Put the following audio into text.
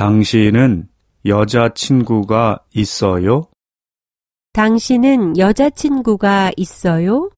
당신은 여자친구가 있어요? 당신은 여자친구가 있어요?